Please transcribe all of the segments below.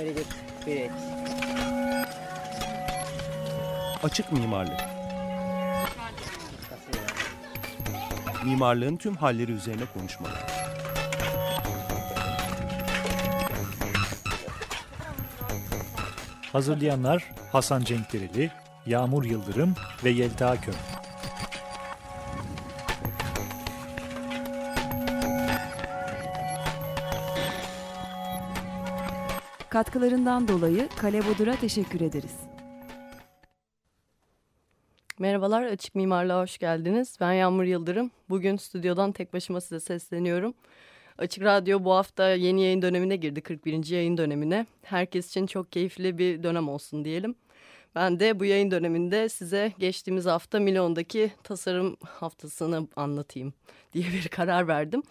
Very good. Great. Açık mimarlık. Mimarlığın tüm halleri üzerine konuşmalar. Hazırlayanlar Hasan Cenkdereli, Yağmur Yıldırım ve Yelta Köm. Katkılarından dolayı Kale Bodur'a teşekkür ederiz. Merhabalar, Açık Mimarlığa hoş geldiniz. Ben Yağmur Yıldırım. Bugün stüdyodan tek başıma size sesleniyorum. Açık Radyo bu hafta yeni yayın dönemine girdi, 41. yayın dönemine. Herkes için çok keyifli bir dönem olsun diyelim. Ben de bu yayın döneminde size geçtiğimiz hafta Milon'daki tasarım haftasını anlatayım diye bir karar verdim.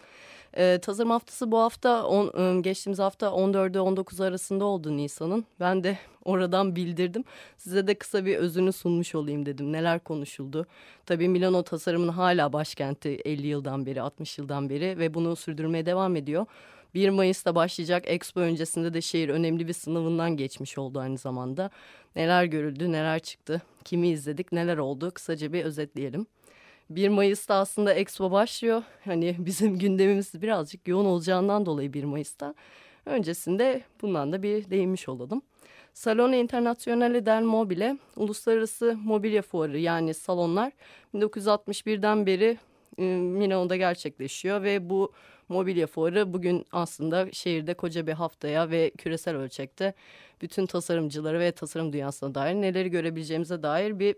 E, tasarım haftası bu hafta on, geçtiğimiz hafta 14'e 19 arasında oldu Nisan'ın. Ben de oradan bildirdim. Size de kısa bir özünü sunmuş olayım dedim. Neler konuşuldu? Tabii Milano tasarımın hala başkenti 50 yıldan beri, 60 yıldan beri ve bunu sürdürmeye devam ediyor. 1 Mayıs'ta başlayacak Expo öncesinde de şehir önemli bir sınavından geçmiş oldu aynı zamanda. Neler görüldü, neler çıktı, kimi izledik, neler oldu kısaca bir özetleyelim. 1 Mayıs'ta aslında Expo başlıyor. Hani bizim gündemimiz birazcık yoğun olacağından dolayı 1 Mayıs'ta. Öncesinde bundan da bir değinmiş olalım. Salone Internazionale del Mobile, uluslararası mobilya fuarı yani salonlar 1961'den beri e, Milano'da gerçekleşiyor ve bu mobilya fuarı bugün aslında şehirde koca bir haftaya ve küresel ölçekte bütün tasarımcıları ve tasarım dünyasına dair neleri görebileceğimize dair bir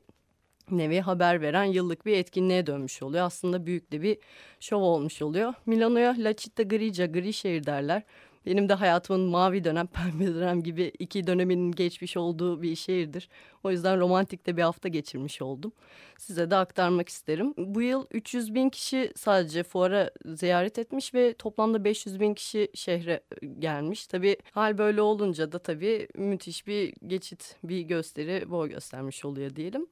nevi haber veren yıllık bir etkinliğe dönmüş oluyor. Aslında büyük de bir şov olmuş oluyor. Milano'ya La Città Grigia, gri şehir derler. Benim de hayatımın mavi dönem, pembe dönem gibi iki dönemin geçmiş olduğu bir şehirdir. O yüzden romantik de bir hafta geçirmiş oldum. Size de aktarmak isterim. Bu yıl 300 bin kişi sadece fuara ziyaret etmiş ve toplamda 500 bin kişi şehre gelmiş. Tabii hal böyle olunca da tabii müthiş bir geçit, bir gösteri boy göstermiş oluyor diyelim.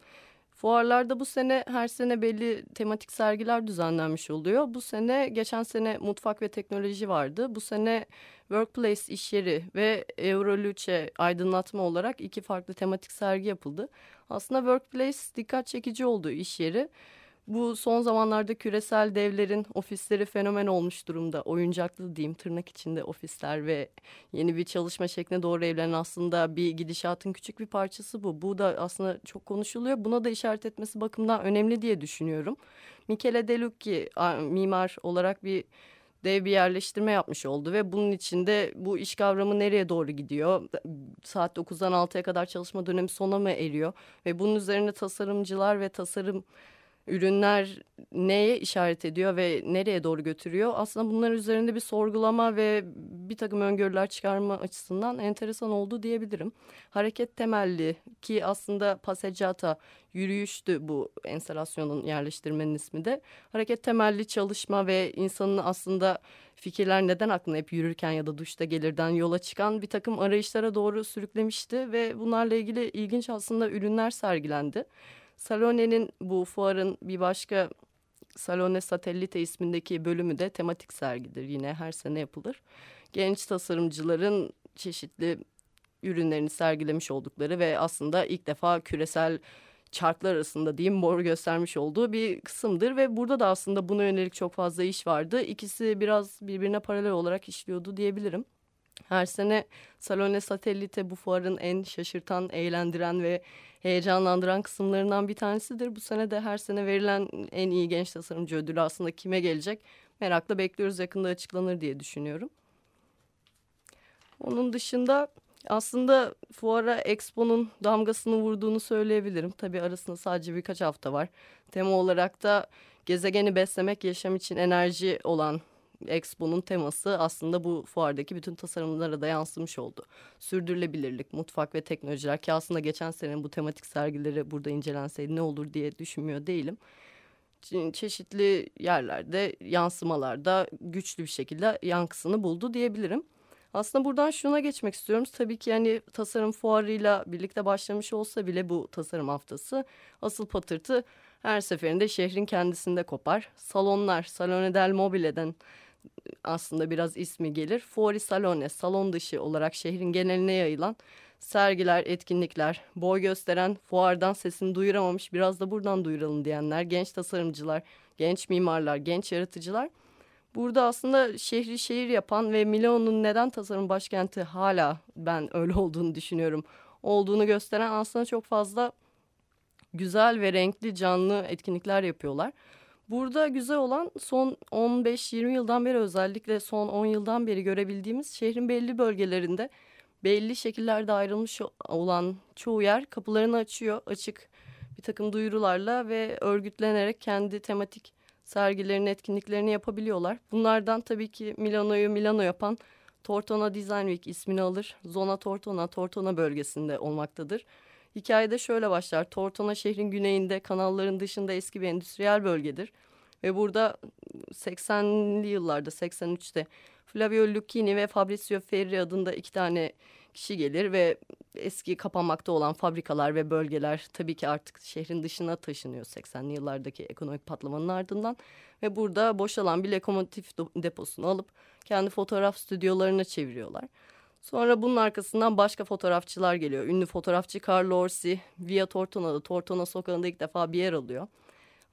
Fuarlarda bu sene her sene belli tematik sergiler düzenlenmiş oluyor. Bu sene geçen sene mutfak ve teknoloji vardı. Bu sene Workplace iş yeri ve Euroluce aydınlatma olarak iki farklı tematik sergi yapıldı. Aslında Workplace dikkat çekici oldu iş yeri. Bu son zamanlarda küresel devlerin ofisleri fenomen olmuş durumda. Oyuncaklı diyeyim tırnak içinde ofisler ve yeni bir çalışma şekline doğru evlenen aslında bir gidişatın küçük bir parçası bu. Bu da aslında çok konuşuluyor. Buna da işaret etmesi bakımından önemli diye düşünüyorum. Michele De Lucchi mimar olarak bir dev bir yerleştirme yapmış oldu ve bunun içinde bu iş kavramı nereye doğru gidiyor? Saat 9'dan 6'ya kadar çalışma dönemi sona mı eriyor? Ve bunun üzerine tasarımcılar ve tasarım ürünler neye işaret ediyor ve nereye doğru götürüyor? Aslında bunlar üzerinde bir sorgulama ve bir takım öngörüler çıkarma açısından enteresan oldu diyebilirim. Hareket temelli ki aslında passeggiata yürüyüştü bu enstalasyonun yerleştirmenin ismi de. Hareket temelli çalışma ve insanın aslında fikirler neden aklına hep yürürken ya da duşta gelirden yola çıkan bir takım arayışlara doğru sürüklemişti ve bunlarla ilgili ilginç aslında ürünler sergilendi. Salone'nin bu fuarın bir başka Salone Satellite ismindeki bölümü de tematik sergidir. Yine her sene yapılır. Genç tasarımcıların çeşitli ürünlerini sergilemiş oldukları ve aslında ilk defa küresel çarklar arasında diyeyim mor göstermiş olduğu bir kısımdır ve burada da aslında buna yönelik çok fazla iş vardı. İkisi biraz birbirine paralel olarak işliyordu diyebilirim. Her sene Salone Satellite bu fuarın en şaşırtan, eğlendiren ve heyecanlandıran kısımlarından bir tanesidir. Bu sene de her sene verilen en iyi genç tasarımcı ödülü aslında kime gelecek merakla bekliyoruz yakında açıklanır diye düşünüyorum. Onun dışında aslında fuara Expo'nun damgasını vurduğunu söyleyebilirim. Tabii arasında sadece birkaç hafta var. Tema olarak da gezegeni beslemek yaşam için enerji olan Expo'nun teması aslında bu fuardaki bütün tasarımlara da yansımış oldu. Sürdürülebilirlik, mutfak ve teknolojiler ki aslında geçen sene bu tematik sergileri burada incelenseydi ne olur diye düşünmüyor değilim. Çeşitli yerlerde, yansımalarda güçlü bir şekilde yankısını buldu diyebilirim. Aslında buradan şuna geçmek istiyorum. Tabii ki yani tasarım fuarıyla birlikte başlamış olsa bile bu tasarım haftası asıl patırtı her seferinde şehrin kendisinde kopar. Salonlar, Salone del Mobile'den aslında biraz ismi gelir. Fuori Salone, salon dışı olarak şehrin geneline yayılan sergiler, etkinlikler, boy gösteren, fuardan sesini duyuramamış, biraz da buradan duyuralım diyenler, genç tasarımcılar, genç mimarlar, genç yaratıcılar. Burada aslında şehri şehir yapan ve Milano'nun neden tasarım başkenti hala ben öyle olduğunu düşünüyorum olduğunu gösteren aslında çok fazla güzel ve renkli canlı etkinlikler yapıyorlar. Burada güzel olan son 15-20 yıldan beri özellikle son 10 yıldan beri görebildiğimiz şehrin belli bölgelerinde belli şekillerde ayrılmış olan çoğu yer kapılarını açıyor. Açık bir takım duyurularla ve örgütlenerek kendi tematik sergilerini, etkinliklerini yapabiliyorlar. Bunlardan tabii ki Milano'yu Milano yapan Tortona Design Week ismini alır. Zona Tortona, Tortona bölgesinde olmaktadır. Hikayede şöyle başlar. Tortona şehrin güneyinde, kanalların dışında eski bir endüstriyel bölgedir. Ve burada 80'li yıllarda, 83'te Flavio Lucchini ve Fabrizio Ferri adında iki tane kişi gelir ve eski kapanmakta olan fabrikalar ve bölgeler tabii ki artık şehrin dışına taşınıyor 80'li yıllardaki ekonomik patlamanın ardından ve burada boşalan bir lokomotif deposunu alıp kendi fotoğraf stüdyolarına çeviriyorlar. Sonra bunun arkasından başka fotoğrafçılar geliyor. Ünlü fotoğrafçı Carlo Orsi Via Tortona'da Tortona sokağında ilk defa bir yer alıyor.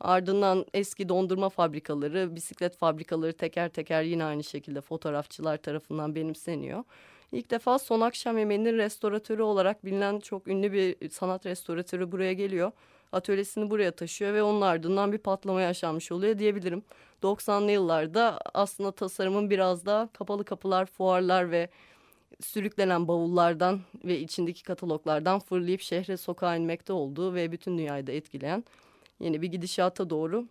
Ardından eski dondurma fabrikaları, bisiklet fabrikaları teker teker yine aynı şekilde fotoğrafçılar tarafından benimseniyor. İlk defa son akşam yemeğinin restoratörü olarak bilinen çok ünlü bir sanat restoratörü buraya geliyor. Atölyesini buraya taşıyor ve onun ardından bir patlama yaşanmış oluyor diyebilirim. 90'lı yıllarda aslında tasarımın biraz daha kapalı kapılar, fuarlar ve sürüklenen bavullardan ve içindeki kataloglardan fırlayıp şehre sokağa inmekte olduğu ve bütün dünyayı da etkileyen yeni bir gidişata doğru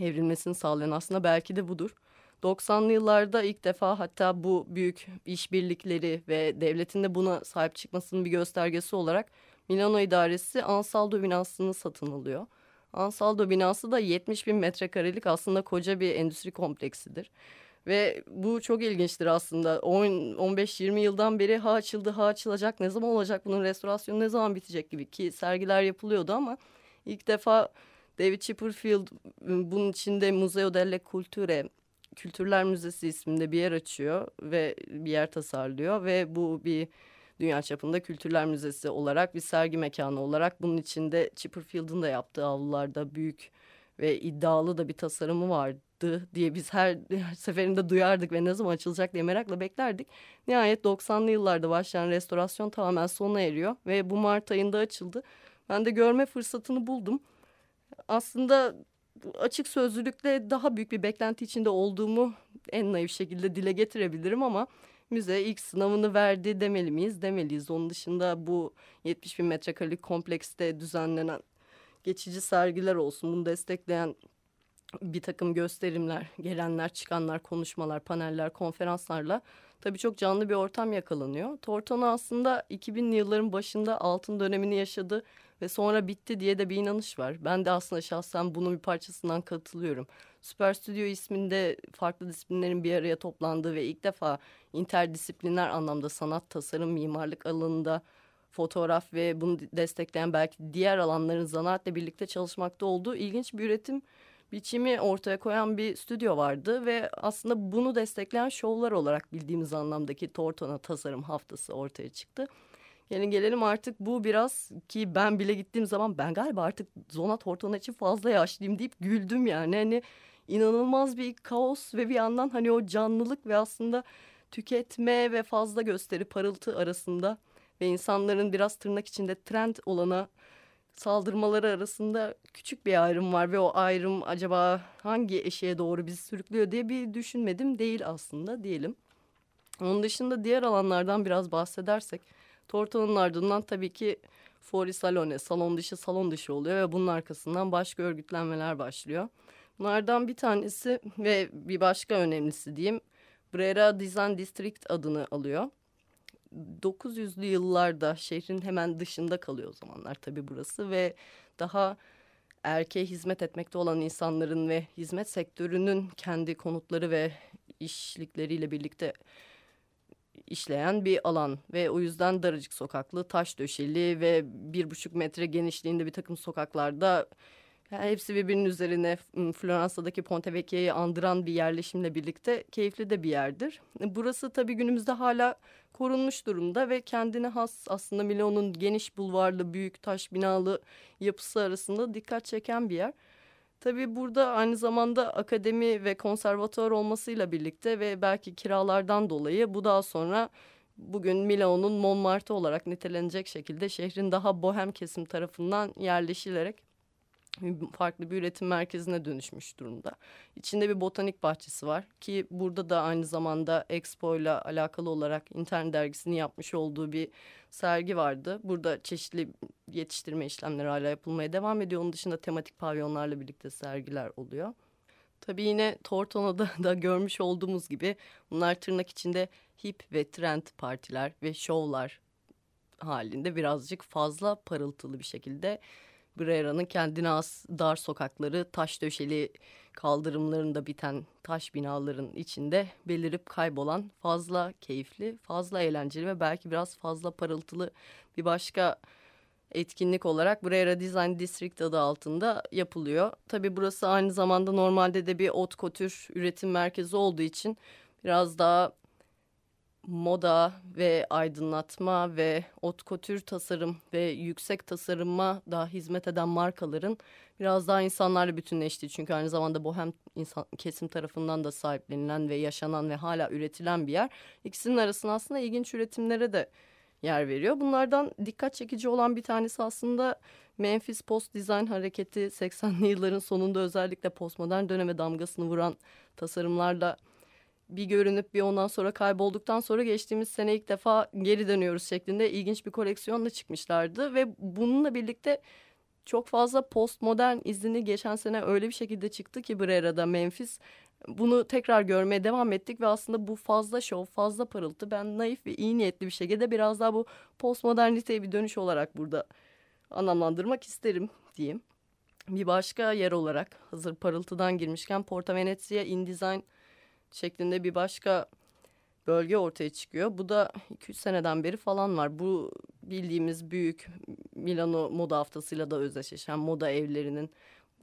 evrilmesini sağlayan aslında belki de budur. 90'lı yıllarda ilk defa hatta bu büyük işbirlikleri ve devletin de buna sahip çıkmasının bir göstergesi olarak Milano İdaresi Ansaldo binasını satın alıyor. Ansaldo binası da 70 bin metrekarelik aslında koca bir endüstri kompleksidir. Ve bu çok ilginçtir aslında. 15-20 yıldan beri ha açıldı ha açılacak ne zaman olacak bunun restorasyonu ne zaman bitecek gibi ki sergiler yapılıyordu ama ilk defa David Chipperfield ıı, bunun içinde Museo delle Culture Kültürler Müzesi isminde bir yer açıyor ve bir yer tasarlıyor ve bu bir dünya çapında Kültürler Müzesi olarak bir sergi mekanı olarak bunun içinde Chipperfield'ın da yaptığı avlularda büyük ve iddialı da bir tasarımı vardı diye biz her, her seferinde duyardık ve ne zaman açılacak diye merakla beklerdik. Nihayet 90'lı yıllarda başlayan restorasyon tamamen sona eriyor ve bu Mart ayında açıldı. Ben de görme fırsatını buldum. Aslında açık sözlülükle daha büyük bir beklenti içinde olduğumu en naif şekilde dile getirebilirim ama müze ilk sınavını verdi demeli miyiz? Demeliyiz. Onun dışında bu 70 bin metrekarelik komplekste düzenlenen geçici sergiler olsun. Bunu destekleyen bir takım gösterimler, gelenler, çıkanlar, konuşmalar, paneller, konferanslarla tabii çok canlı bir ortam yakalanıyor. Tortona aslında 2000'li yılların başında altın dönemini yaşadı ve sonra bitti diye de bir inanış var. Ben de aslında şahsen bunun bir parçasından katılıyorum. Süper Stüdyo isminde farklı disiplinlerin bir araya toplandığı ve ilk defa interdisipliner anlamda sanat, tasarım, mimarlık alanında fotoğraf ve bunu destekleyen belki diğer alanların zanaatle birlikte çalışmakta olduğu ilginç bir üretim biçimi ortaya koyan bir stüdyo vardı ve aslında bunu destekleyen şovlar olarak bildiğimiz anlamdaki Tortona Tasarım Haftası ortaya çıktı. Gelin gelelim artık bu biraz ki ben bile gittiğim zaman ben galiba artık Zona Tortona için fazla yaşlıyım deyip güldüm yani. Hani inanılmaz bir kaos ve bir yandan hani o canlılık ve aslında tüketme ve fazla gösteri parıltı arasında ve insanların biraz tırnak içinde trend olana saldırmaları arasında küçük bir ayrım var ve o ayrım acaba hangi eşeğe doğru bizi sürüklüyor diye bir düşünmedim değil aslında diyelim. Onun dışında diğer alanlardan biraz bahsedersek Torton'un ardından tabii ki Fori Salone, salon dışı salon dışı oluyor ve bunun arkasından başka örgütlenmeler başlıyor. Bunlardan bir tanesi ve bir başka önemlisi diyeyim Brera Design District adını alıyor. 900'lü yıllarda şehrin hemen dışında kalıyor o zamanlar tabii burası ve daha erkeğe hizmet etmekte olan insanların ve hizmet sektörünün kendi konutları ve işlikleriyle birlikte işleyen bir alan ve o yüzden daracık sokaklı, taş döşeli ve bir buçuk metre genişliğinde bir takım sokaklarda hepsi birbirinin üzerine Floransa'daki Ponte Vecchia'yı andıran bir yerleşimle birlikte keyifli de bir yerdir. Burası tabii günümüzde hala korunmuş durumda ve kendine has aslında Milano'nun geniş bulvarlı büyük taş binalı yapısı arasında dikkat çeken bir yer. Tabii burada aynı zamanda akademi ve konservatuar olmasıyla birlikte ve belki kiralardan dolayı bu daha sonra bugün Milano'nun Montmartre olarak nitelenecek şekilde şehrin daha bohem kesim tarafından yerleşilerek farklı bir üretim merkezine dönüşmüş durumda. İçinde bir botanik bahçesi var ki burada da aynı zamanda Expo ile alakalı olarak internet dergisinin yapmış olduğu bir sergi vardı. Burada çeşitli yetiştirme işlemleri hala yapılmaya devam ediyor. Onun dışında tematik pavyonlarla birlikte sergiler oluyor. Tabii yine Tortona'da da görmüş olduğumuz gibi bunlar tırnak içinde hip ve trend partiler ve şovlar halinde birazcık fazla parıltılı bir şekilde Brera'nın kendine az dar sokakları, taş döşeli kaldırımlarında biten taş binaların içinde belirip kaybolan fazla keyifli, fazla eğlenceli ve belki biraz fazla parıltılı bir başka etkinlik olarak Brera Design District adı altında yapılıyor. Tabi burası aynı zamanda normalde de bir ot kotür üretim merkezi olduğu için biraz daha moda ve aydınlatma ve otkotür tasarım ve yüksek tasarıma daha hizmet eden markaların biraz daha insanlarla bütünleştiği. Çünkü aynı zamanda bohem insan, kesim tarafından da sahiplenilen ve yaşanan ve hala üretilen bir yer. İkisinin arasında aslında ilginç üretimlere de yer veriyor. Bunlardan dikkat çekici olan bir tanesi aslında Memphis Post Design hareketi 80'li yılların sonunda özellikle postmodern döneme damgasını vuran tasarımlarla bir görünüp bir ondan sonra kaybolduktan sonra geçtiğimiz sene ilk defa geri dönüyoruz şeklinde ilginç bir koleksiyonla çıkmışlardı ve bununla birlikte çok fazla postmodern izini geçen sene öyle bir şekilde çıktı ki Brera'da Memphis bunu tekrar görmeye devam ettik ve aslında bu fazla şov, fazla parıltı ben naif ve iyi niyetli bir şekilde biraz daha bu postmoderniteye bir dönüş olarak burada anlamlandırmak isterim diyeyim. Bir başka yer olarak hazır parıltıdan girmişken Porta Venezia InDesign şeklinde bir başka bölge ortaya çıkıyor. Bu da 200 seneden beri falan var. Bu bildiğimiz büyük Milano moda haftasıyla da özdeşleşen moda evlerinin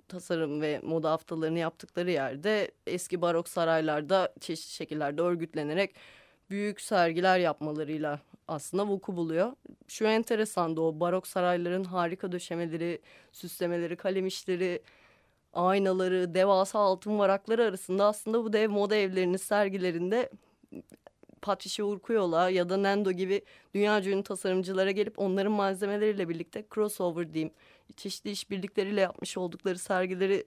tasarım ve moda haftalarını yaptıkları yerde eski barok saraylarda çeşitli şekillerde örgütlenerek büyük sergiler yapmalarıyla aslında vuku buluyor. Şu enteresan da o barok sarayların harika döşemeleri, süslemeleri, kalem işleri, aynaları, devasa altın varakları arasında aslında bu dev moda evlerinin sergilerinde Patricia Urquiola ya da Nendo gibi dünya ünlü tasarımcılara gelip onların malzemeleriyle birlikte crossover diyeyim çeşitli işbirlikleriyle yapmış oldukları sergileri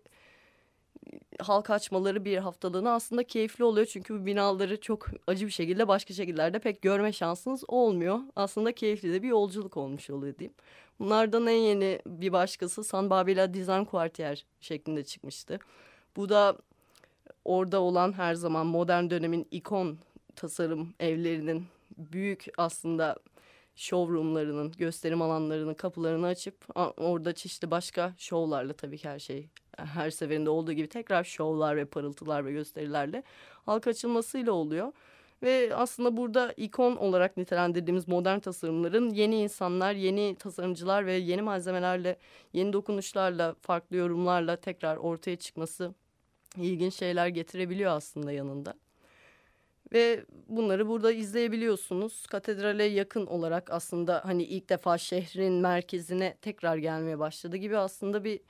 halk açmaları bir haftalığına aslında keyifli oluyor. Çünkü bu binaları çok acı bir şekilde başka şekillerde pek görme şansınız olmuyor. Aslında keyifli de bir yolculuk olmuş oluyor diyeyim. Bunlardan en yeni bir başkası San Babila Design Quartier şeklinde çıkmıştı. Bu da orada olan her zaman modern dönemin ikon tasarım evlerinin büyük aslında showroomlarının, gösterim alanlarının kapılarını açıp orada çeşitli başka şovlarla tabii ki her şey her seferinde olduğu gibi tekrar şovlar ve parıltılar ve gösterilerle halk açılmasıyla oluyor. Ve aslında burada ikon olarak nitelendirdiğimiz modern tasarımların yeni insanlar, yeni tasarımcılar ve yeni malzemelerle, yeni dokunuşlarla, farklı yorumlarla tekrar ortaya çıkması ilginç şeyler getirebiliyor aslında yanında. Ve bunları burada izleyebiliyorsunuz. Katedrale yakın olarak aslında hani ilk defa şehrin merkezine tekrar gelmeye başladı gibi aslında bir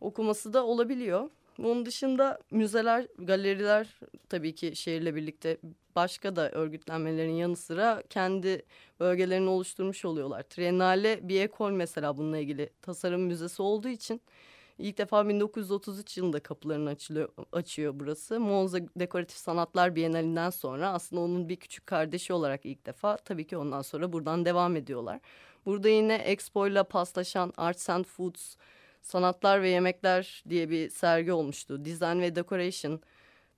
okuması da olabiliyor. Bunun dışında müzeler, galeriler tabii ki şehirle birlikte başka da örgütlenmelerin yanı sıra kendi bölgelerini oluşturmuş oluyorlar. Triennale bir mesela bununla ilgili tasarım müzesi olduğu için ilk defa 1933 yılında kapılarını açılıyor, açıyor burası. Monza Dekoratif Sanatlar Bienalinden sonra aslında onun bir küçük kardeşi olarak ilk defa tabii ki ondan sonra buradan devam ediyorlar. Burada yine Expo ile paslaşan Arts and Foods Sanatlar ve Yemekler diye bir sergi olmuştu. Design ve Decoration,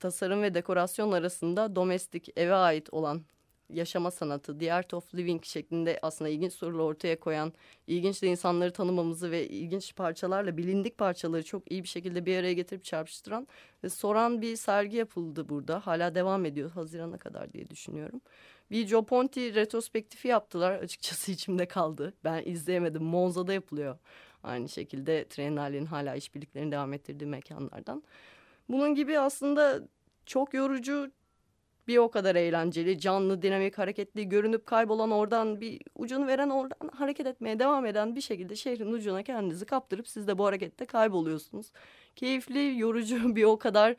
tasarım ve dekorasyon arasında domestik, eve ait olan yaşama sanatı, The Art of Living şeklinde aslında ilginç sorular ortaya koyan, ilginç de insanları tanımamızı ve ilginç parçalarla bilindik parçaları çok iyi bir şekilde bir araya getirip çarpıştıran ve soran bir sergi yapıldı burada. Hala devam ediyor Haziran'a kadar diye düşünüyorum. Bir Joe Ponti retrospektifi yaptılar. Açıkçası içimde kaldı. Ben izleyemedim. Monza'da yapılıyor Aynı şekilde Triennale'nin hala işbirliklerini devam ettirdiği mekanlardan. Bunun gibi aslında çok yorucu bir o kadar eğlenceli, canlı, dinamik, hareketli, görünüp kaybolan oradan bir ucunu veren oradan hareket etmeye devam eden bir şekilde şehrin ucuna kendinizi kaptırıp siz de bu harekette kayboluyorsunuz. Keyifli, yorucu bir o kadar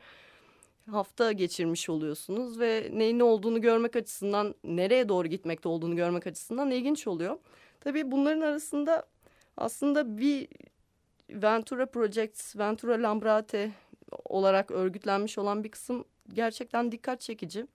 hafta geçirmiş oluyorsunuz ve neyin ne olduğunu görmek açısından, nereye doğru gitmekte olduğunu görmek açısından ilginç oluyor. Tabii bunların arasında aslında bir Ventura Projects, Ventura Lambrate olarak örgütlenmiş olan bir kısım gerçekten dikkat çekici.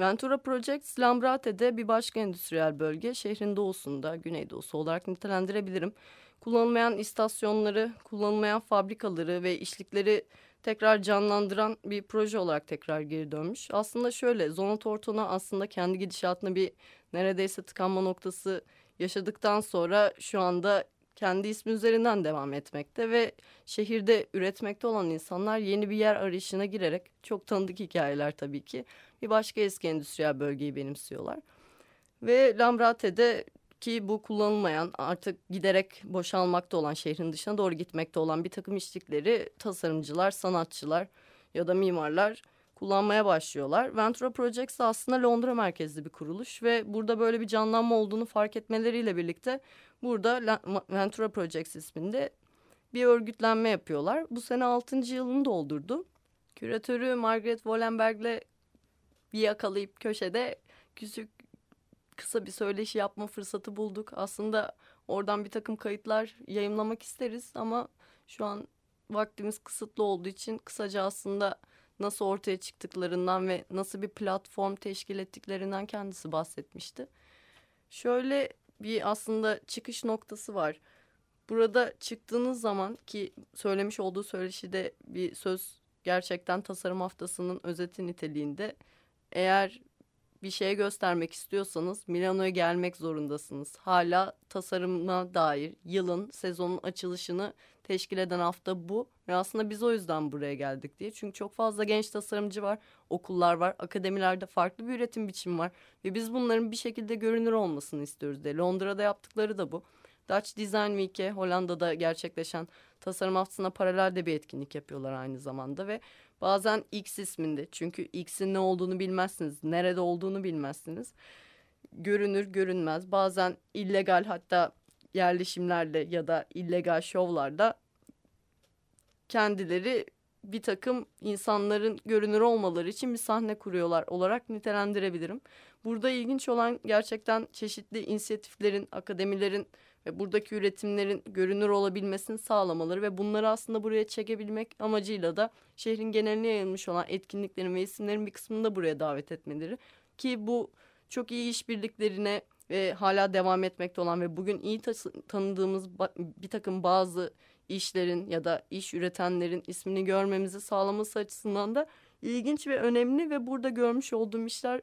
Ventura Projects Lambrate'de bir başka endüstriyel bölge şehrin doğusunda, güneydoğusu olarak nitelendirebilirim. Kullanılmayan istasyonları, kullanılmayan fabrikaları ve işlikleri tekrar canlandıran bir proje olarak tekrar geri dönmüş. Aslında şöyle Zona Torton'a aslında kendi gidişatına bir neredeyse tıkanma noktası yaşadıktan sonra şu anda kendi ismi üzerinden devam etmekte ve şehirde üretmekte olan insanlar yeni bir yer arayışına girerek çok tanıdık hikayeler tabii ki bir başka eski endüstriyel bölgeyi benimsiyorlar. Ve Lambrate'de ki bu kullanılmayan artık giderek boşalmakta olan şehrin dışına doğru gitmekte olan bir takım işlikleri tasarımcılar, sanatçılar ya da mimarlar kullanmaya başlıyorlar. Ventura Projects aslında Londra merkezli bir kuruluş ve burada böyle bir canlanma olduğunu fark etmeleriyle birlikte burada Ventura Projects isminde bir örgütlenme yapıyorlar. Bu sene 6. yılını doldurdu. Küratörü Margaret Wallenberg'le bir yakalayıp köşede küçük kısa bir söyleşi yapma fırsatı bulduk. Aslında oradan bir takım kayıtlar yayınlamak isteriz ama şu an vaktimiz kısıtlı olduğu için kısaca aslında nasıl ortaya çıktıklarından ve nasıl bir platform teşkil ettiklerinden kendisi bahsetmişti. Şöyle bir aslında çıkış noktası var. Burada çıktığınız zaman ki söylemiş olduğu söyleşide bir söz gerçekten tasarım haftasının özeti niteliğinde eğer bir şey göstermek istiyorsanız Milano'ya gelmek zorundasınız. Hala tasarıma dair yılın, sezonun açılışını teşkil eden hafta bu. Ve aslında biz o yüzden buraya geldik diye. Çünkü çok fazla genç tasarımcı var, okullar var, akademilerde farklı bir üretim biçimi var. Ve biz bunların bir şekilde görünür olmasını istiyoruz diye. Londra'da yaptıkları da bu. Dutch Design Week'e Hollanda'da gerçekleşen tasarım haftasına paralel de bir etkinlik yapıyorlar aynı zamanda ve bazen X isminde çünkü X'in ne olduğunu bilmezsiniz, nerede olduğunu bilmezsiniz. Görünür, görünmez. Bazen illegal hatta yerleşimlerle ya da illegal şovlarda kendileri bir takım insanların görünür olmaları için bir sahne kuruyorlar olarak nitelendirebilirim. Burada ilginç olan gerçekten çeşitli inisiyatiflerin, akademilerin ve buradaki üretimlerin görünür olabilmesini sağlamaları ve bunları aslında buraya çekebilmek amacıyla da şehrin geneline yayılmış olan etkinliklerin ve isimlerin bir kısmını da buraya davet etmeleri ki bu çok iyi işbirliklerine ve hala devam etmekte olan ve bugün iyi tanıdığımız bir takım bazı işlerin ya da iş üretenlerin ismini görmemizi sağlaması açısından da ilginç ve önemli ve burada görmüş olduğum işler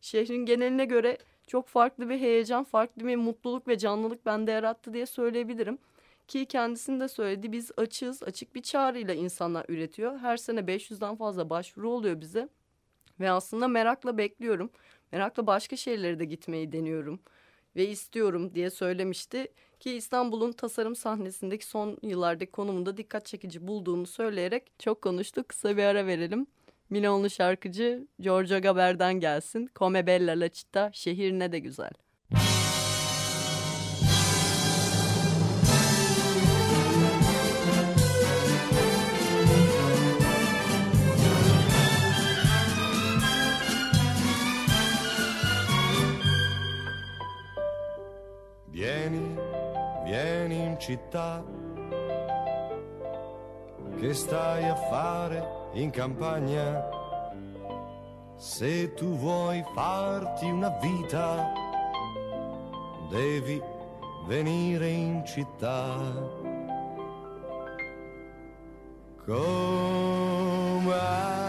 şehrin geneline göre çok farklı bir heyecan, farklı bir mutluluk ve canlılık bende yarattı diye söyleyebilirim. Ki kendisinde de söyledi biz açığız, açık bir çağrıyla insanlar üretiyor. Her sene 500'den fazla başvuru oluyor bize. Ve aslında merakla bekliyorum. Merakla başka şehirlere de gitmeyi deniyorum ve istiyorum diye söylemişti. Ki İstanbul'un tasarım sahnesindeki son yıllardaki konumunda dikkat çekici bulduğunu söyleyerek çok konuştuk. Kısa bir ara verelim. Milonlu şarkıcı Giorgio Gaber'den gelsin. Come bella la città, şehir ne de güzel. Vieni, vieni in città. Che stai a fare? in campagna. Se tu vuoi farti una vita, devi venire in città. Bella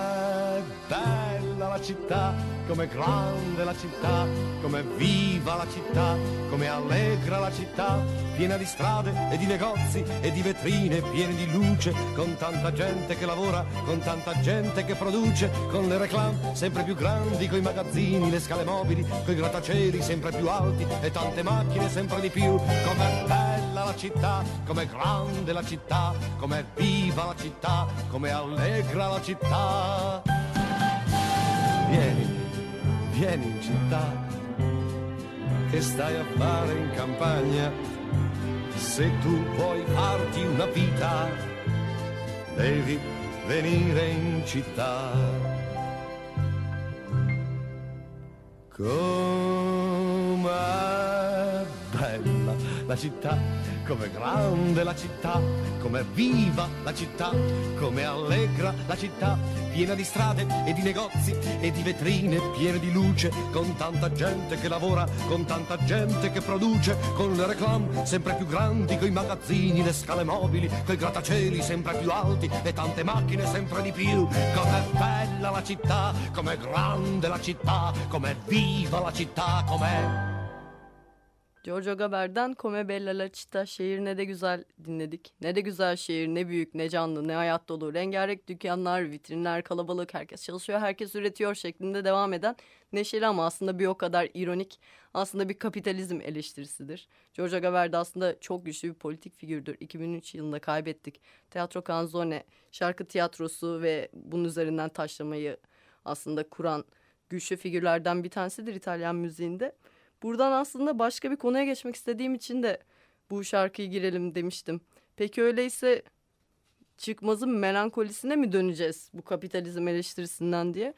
città, com'è grande la città, com'è viva la città, com'è allegra la città, piena di strade e di negozi e di vetrine piene di luce, con tanta gente che lavora, con tanta gente che produce, con le reclame sempre più grandi, coi magazzini, le scale mobili, coi grattacieli sempre più alti e tante macchine sempre di più, com'è bella la città, com'è grande la città, com'è viva la città, com'è allegra la città. Vieni, vieni in città, che stai a fare in campagna, se tu vuoi farti una vita, devi venire in città. Bella la città, com'è grande la città, com'è viva la città, com'è allegra la città, piena di strade e di negozi e di vetrine piene di luce, con tanta gente che lavora, con tanta gente che produce, con le reclame sempre più grandi, coi magazzini, le scale mobili, coi grattacieli sempre più alti e tante macchine sempre di più. Com'è bella la città, com'è grande la città, com'è viva la città, com'è Giorgio Gaber'den Come Bella La Città şehir ne de güzel dinledik. Ne de güzel şehir, ne büyük, ne canlı, ne hayat dolu. Rengarenk dükkanlar, vitrinler, kalabalık, herkes çalışıyor, herkes üretiyor şeklinde devam eden neşeli ama aslında bir o kadar ironik, aslında bir kapitalizm eleştirisidir. Giorgio Gaber de aslında çok güçlü bir politik figürdür. 2003 yılında kaybettik. Teatro Canzone, şarkı tiyatrosu ve bunun üzerinden taşlamayı aslında kuran güçlü figürlerden bir tanesidir İtalyan müziğinde. Buradan aslında başka bir konuya geçmek istediğim için de bu şarkıyı girelim demiştim. Peki öyleyse çıkmazın melankolisine mi döneceğiz bu kapitalizm eleştirisinden diye?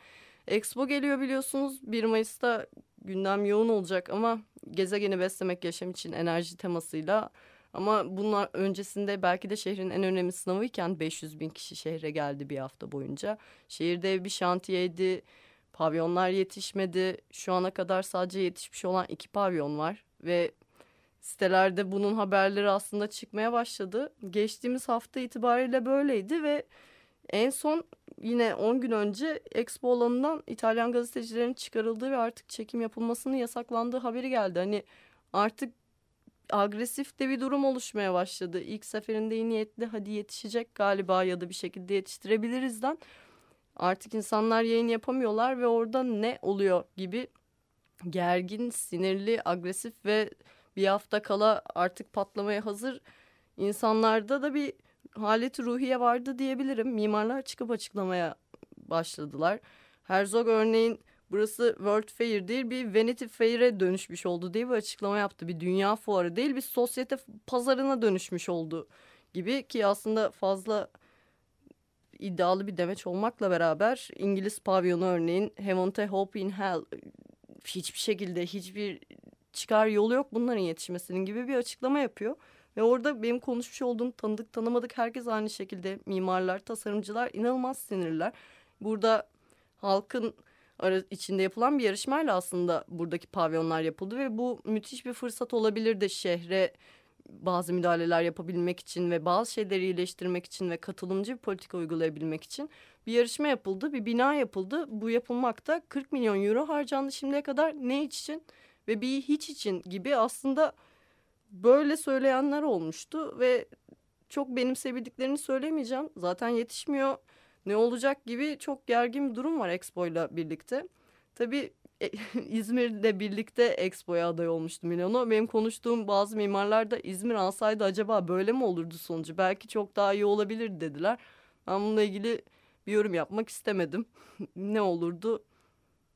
Expo geliyor biliyorsunuz 1 Mayıs'ta gündem yoğun olacak ama gezegeni beslemek yaşam için enerji temasıyla ama bunlar öncesinde belki de şehrin en önemli sınavıyken 500 bin kişi şehre geldi bir hafta boyunca. Şehirde bir şantiyeydi, Pavyonlar yetişmedi. Şu ana kadar sadece yetişmiş olan iki pavyon var ve sitelerde bunun haberleri aslında çıkmaya başladı. Geçtiğimiz hafta itibariyle böyleydi ve en son yine 10 gün önce Expo alanından İtalyan gazetecilerin çıkarıldığı ve artık çekim yapılmasının yasaklandığı haberi geldi. Hani artık agresif de bir durum oluşmaya başladı. İlk seferinde iyi niyetli hadi yetişecek galiba ya da bir şekilde yetiştirebilirizden artık insanlar yayın yapamıyorlar ve orada ne oluyor gibi gergin, sinirli, agresif ve bir hafta kala artık patlamaya hazır insanlarda da bir haleti ruhiye vardı diyebilirim. Mimarlar çıkıp açıklamaya başladılar. Herzog örneğin burası World Fair değil bir Vanity Fair'e dönüşmüş oldu diye bir açıklama yaptı. Bir dünya fuarı değil bir sosyete pazarına dönüşmüş oldu gibi ki aslında fazla iddialı bir demeç olmakla beraber İngiliz pavyonu örneğin Heaven to Hope in Hell hiçbir şekilde hiçbir çıkar yolu yok bunların yetişmesinin gibi bir açıklama yapıyor. Ve orada benim konuşmuş olduğum tanıdık tanımadık herkes aynı şekilde mimarlar, tasarımcılar inanılmaz sinirliler. Burada halkın içinde yapılan bir yarışmayla aslında buradaki pavyonlar yapıldı ve bu müthiş bir fırsat olabilirdi şehre bazı müdahaleler yapabilmek için ve bazı şeyleri iyileştirmek için ve katılımcı bir politika uygulayabilmek için bir yarışma yapıldı, bir bina yapıldı. Bu yapılmakta 40 milyon euro harcandı şimdiye kadar ne için ve bir hiç için gibi aslında böyle söyleyenler olmuştu ve çok benimsebildiklerini söylemeyeceğim. Zaten yetişmiyor ne olacak gibi çok gergin bir durum var Expo ile birlikte. Tabii İzmir'le birlikte Expo'ya aday olmuştu Milano. Benim konuştuğum bazı mimarlar da İzmir alsaydı acaba böyle mi olurdu sonucu? Belki çok daha iyi olabilir dediler. Ben bununla ilgili bir yorum yapmak istemedim. ne olurdu?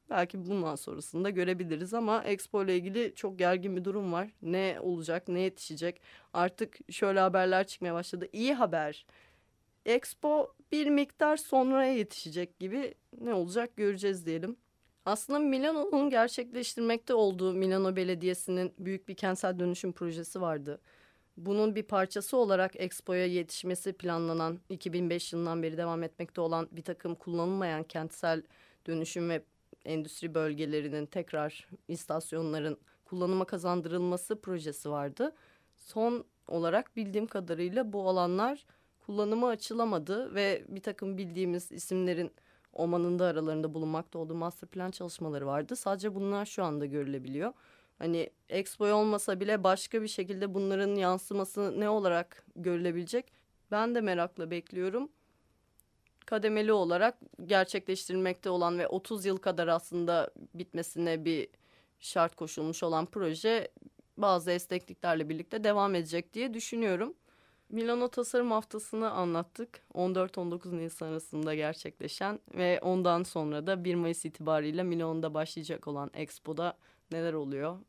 Belki bundan sonrasında görebiliriz ama Expo ile ilgili çok gergin bir durum var. Ne olacak, ne yetişecek? Artık şöyle haberler çıkmaya başladı. İyi haber. Expo bir miktar sonraya yetişecek gibi ne olacak göreceğiz diyelim. Aslında Milano'nun gerçekleştirmekte olduğu Milano Belediyesi'nin büyük bir kentsel dönüşüm projesi vardı. Bunun bir parçası olarak Expo'ya yetişmesi planlanan 2005 yılından beri devam etmekte olan bir takım kullanılmayan kentsel dönüşüm ve endüstri bölgelerinin tekrar istasyonların kullanıma kazandırılması projesi vardı. Son olarak bildiğim kadarıyla bu alanlar kullanıma açılamadı ve bir takım bildiğimiz isimlerin Oman'ın da aralarında bulunmakta olduğu master plan çalışmaları vardı. Sadece bunlar şu anda görülebiliyor. Hani Expo olmasa bile başka bir şekilde bunların yansıması ne olarak görülebilecek? Ben de merakla bekliyorum. Kademeli olarak gerçekleştirilmekte olan ve 30 yıl kadar aslında bitmesine bir şart koşulmuş olan proje bazı esnekliklerle birlikte devam edecek diye düşünüyorum. Milano Tasarım Haftası'nı anlattık. 14-19 Nisan arasında gerçekleşen ve ondan sonra da 1 Mayıs itibariyle Milano'da başlayacak olan Expo'da neler oluyor?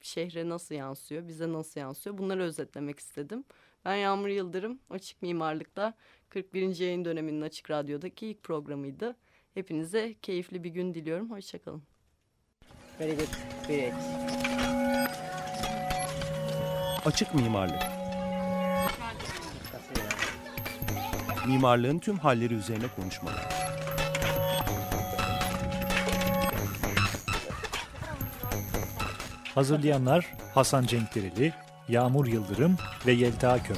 Şehre nasıl yansıyor? Bize nasıl yansıyor? Bunları özetlemek istedim. Ben Yağmur Yıldırım. Açık Mimarlık'ta 41. yayın döneminin Açık Radyo'daki ilk programıydı. Hepinize keyifli bir gün diliyorum. Hoşçakalın. Very good. Great. Açık mimarlık. Mimarlığın tüm halleri üzerine konuşmalar. Hazırlayanlar Hasan Cenkdereli, Yağmur Yıldırım ve Yelta Köm.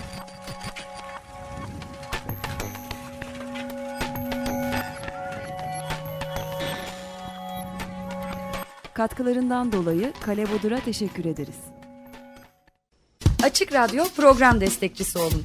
Katkılarından dolayı Kale Bodur'a teşekkür ederiz. Açık Radyo program destekçisi olun.